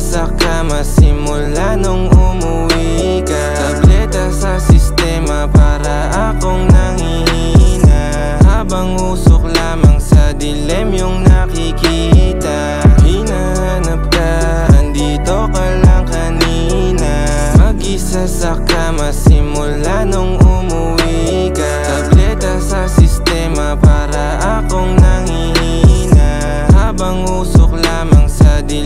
Sa kama simula nung umuwi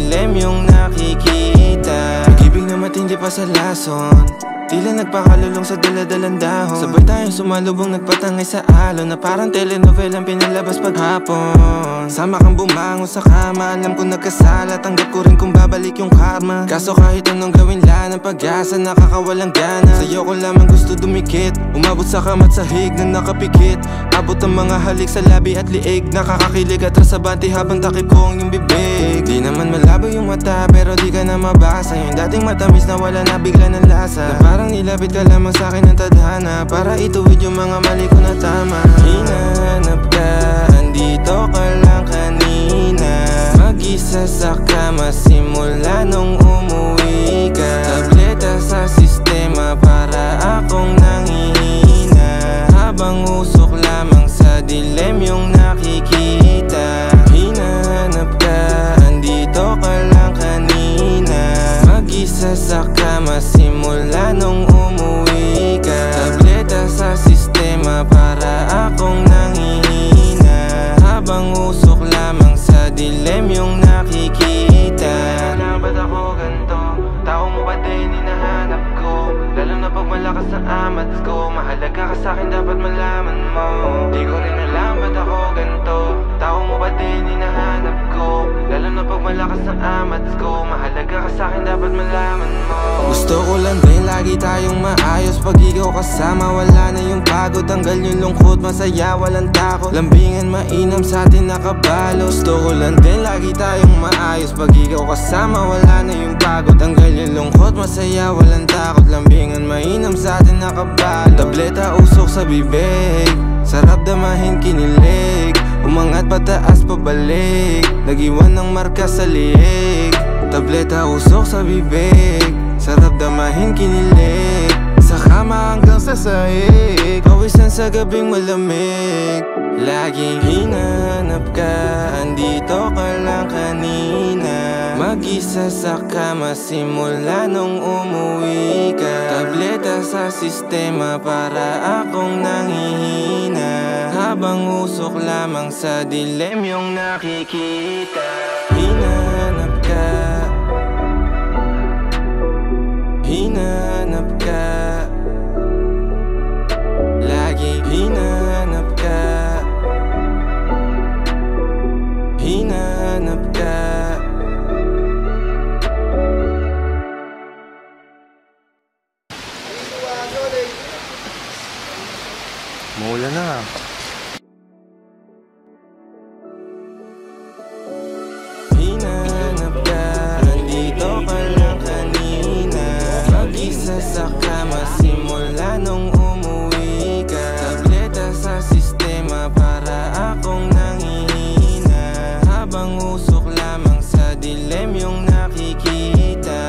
dilem yung nakikita. Pag-ibig na matindi pa sa lason Tila nagpakalulong sa daladalang dahon. Sabay tayong sumalubong nagpatangay sa alon Na parang telenovelang pinalabas paghapon. Sama kang bumangon sa kama Alam ko nagkasala. Tanggap ko rin kung babalik yung karma. Kaso kahit anong gawin lang ng pag-asa Nakakawalang gana. Sa'yo ko lamang gusto dumikit. Umabot sa kamat sahig na nakapikit. Abot ang mga halik sa labi at liig. Nakakakilig at rasabante habang takip ko ang iyong bibig. Di naman malabo yung mata pero di ka na mabasa. Yung dating matamis na wala na bigla ng lasa. Na nilapit ka lamang sa akin ng tadhana. Para ituwid yung mga mali ko na tama. Hinahanap ka, dilem yung nakikita Alam ba't ako ganito? Tao mo ba din hinahanap ko? Lalo na pag malakas ang amats ko Mahalaga ka sa'kin dapat malaman mo Di ko rin alam ba't ako ganito? Tao mo ba din hinahanap ko? Lalo malakas ang amats ko Mahalaga ka sa'kin dapat malaman mo. Gusto ko lang din lagi tayong maayos Pag ikaw kasama wala na yung pagod. Tanggal yung lungkot masaya walang takot. Lambingan mainam sa atin nakabalo Gusto ko lang din lagi tayong maayos Pag ikaw kasama wala na yung pagod. Tanggal yung lungkot masaya walang takot. Lambingan mainam sa atin nakabalo Tableta usok sa bibig Sarap damahin kinilig Umangat pataas pabalik. Nag-iwan ng marka sa liig Tableta usok sa bibig. Sarap damahin kinilig. Sa kama hanggang sa sahig Pawisan sa gabing malamig. Laging hinahanap ka. Andito ka lang kanina. Mag-isa sa kama simula nung umuwi ka. Tableta sa sistema para akong nangihina Habang usok lamang sa dilem yung nakikita. Hinahanap ka. Hinahanap ka. Laging hinahanap ka. Hinahanap ka. Mula na. sa kama Simula nung umuwi ka. Tableta sa sistema para akong nangihina. Habang usok lamang sa dilem yung nakikita.